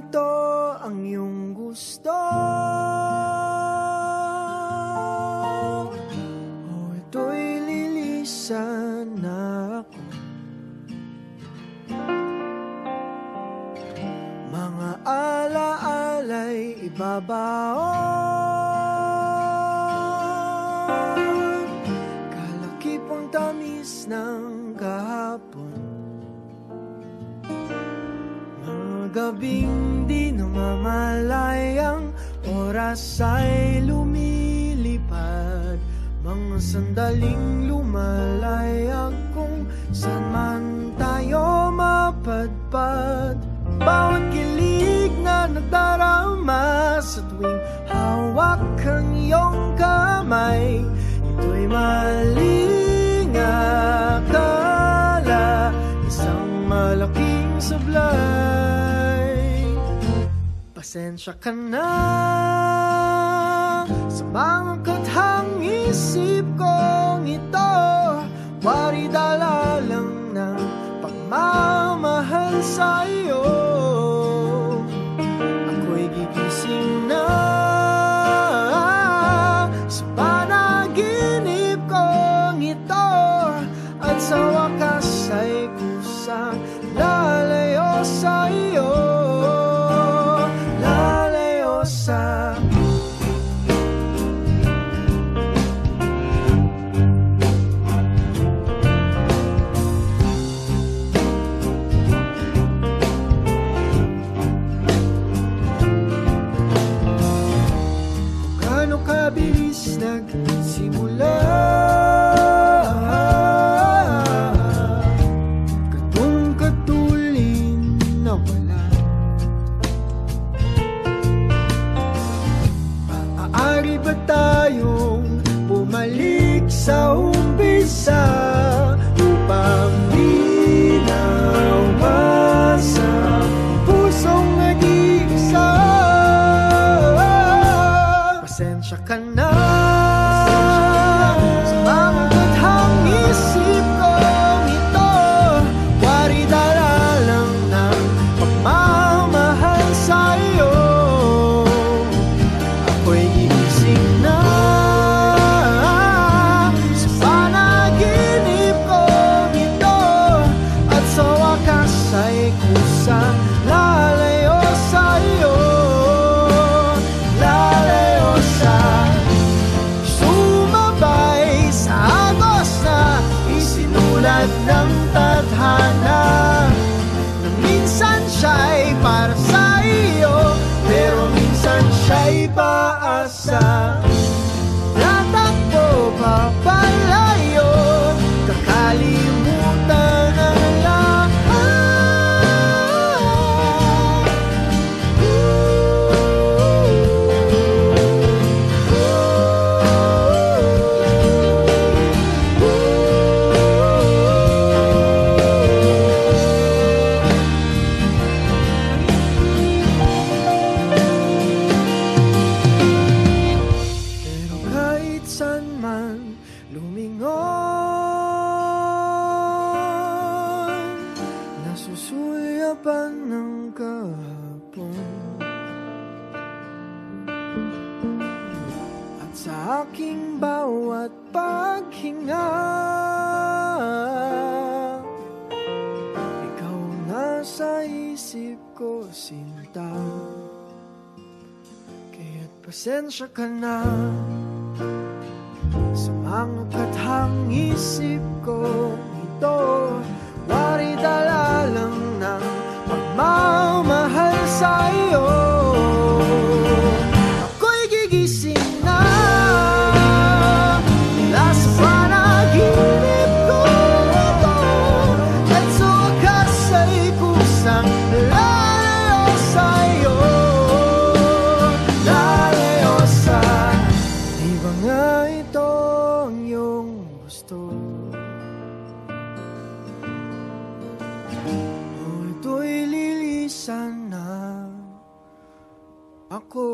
Ito ang iyong gusto? Ibabaon. Kalakipang tamis ng kahapon. Mga gabing di namamalayang Oras ay lumilipad. Mga sandaling lumalayag Kung saan man tayo mapadpad Sa tuwing hawak ang iyong kamay. Ito'y maling akala Isang malaking sablay Pasensya ka na Sa mga kathang isip kong ito. Wari dala lang ng pagmamahal sa iyo Pero minsan siya'y paasa sa aking bawat paghinga Ikaw nasa isip ko, sinta. Kaya't pasensya ka na Sa mga kathang isip ko sana ako